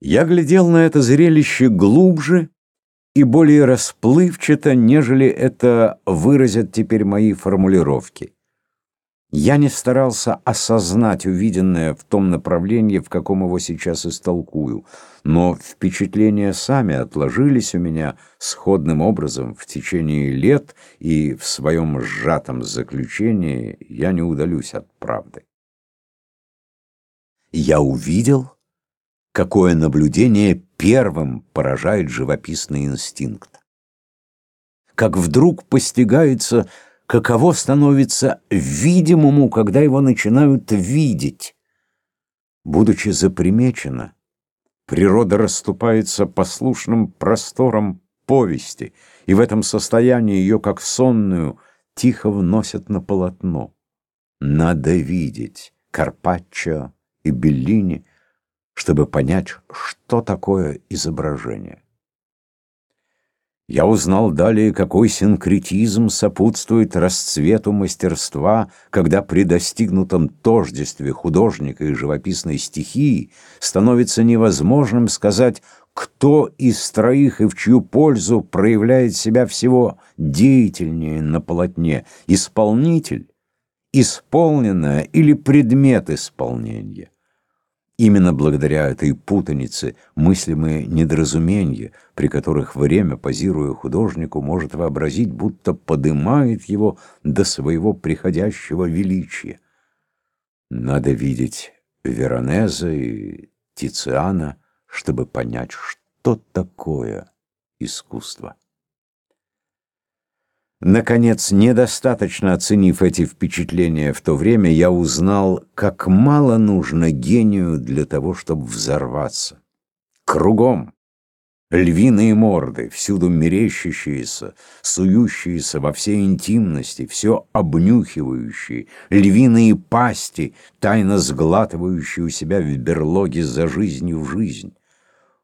Я глядел на это зрелище глубже и более расплывчато, нежели это выразят теперь мои формулировки. Я не старался осознать увиденное в том направлении, в каком его сейчас истолкую, но впечатления сами отложились у меня сходным образом в течение лет, и в своем сжатом заключении я не удалюсь от правды. Я увидел какое наблюдение первым поражает живописный инстинкт. Как вдруг постигается, каково становится видимому, когда его начинают видеть. Будучи запримечено, природа расступается послушным простором повести, и в этом состоянии ее, как сонную, тихо вносят на полотно. Надо видеть Карпаччо и Беллини — чтобы понять, что такое изображение. Я узнал далее, какой синкретизм сопутствует расцвету мастерства, когда при достигнутом тождестве художника и живописной стихии становится невозможным сказать, кто из троих и в чью пользу проявляет себя всего деятельнее на полотне, исполнитель, исполненное или предмет исполнения. Именно благодаря этой путанице мыслимые недоразумения, при которых время, позируя художнику, может вообразить, будто подымает его до своего приходящего величия. Надо видеть Веронеза и Тициана, чтобы понять, что такое искусство. Наконец, недостаточно оценив эти впечатления в то время, я узнал, как мало нужно гению для того, чтобы взорваться. Кругом львиные морды, всюду мерещащиеся, сующиеся во всей интимности, все обнюхивающие, львиные пасти, тайно сглатывающие у себя в берлоге за жизнью в жизнь.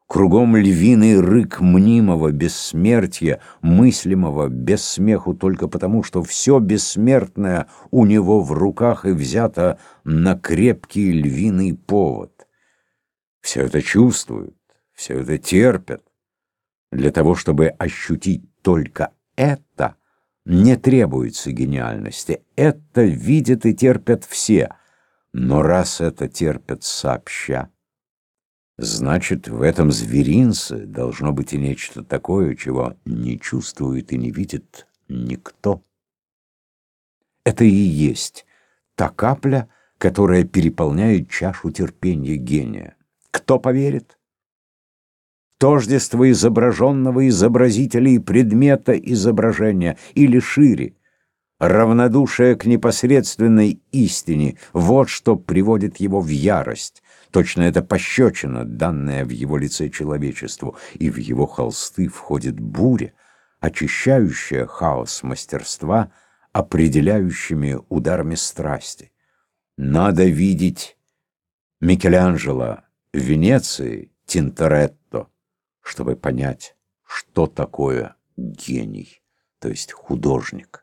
Кругом львиный рык мнимого бессмертия, мыслимого без смеху только потому, что все бессмертное у него в руках и взято на крепкий львиный повод. Все это чувствуют, все это терпят. Для того, чтобы ощутить только это, не требуется гениальности. Это видят и терпят все. Но раз это терпят сообща, Значит, в этом зверинце должно быть и нечто такое, чего не чувствует и не видит никто. Это и есть та капля, которая переполняет чашу терпения гения. Кто поверит? Тождество изображенного изобразителя и предмета изображения, или шире, равнодушие к непосредственной истине, вот что приводит его в ярость. Точно это пощечина, данная в его лице человечеству, и в его холсты входит буря, очищающая хаос мастерства определяющими ударами страсти. Надо видеть Микеланджело в Венеции, Тинторетто, чтобы понять, что такое гений, то есть художник.